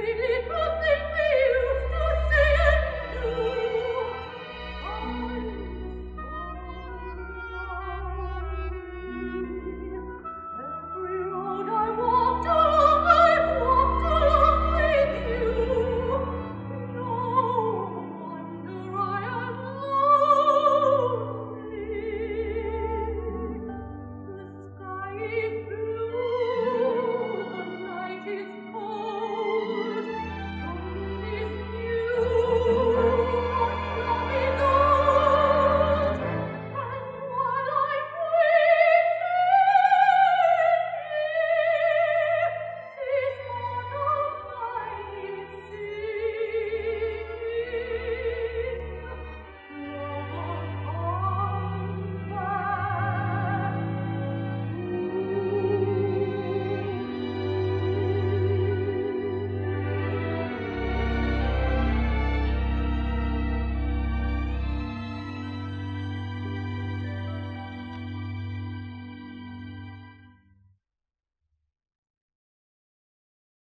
really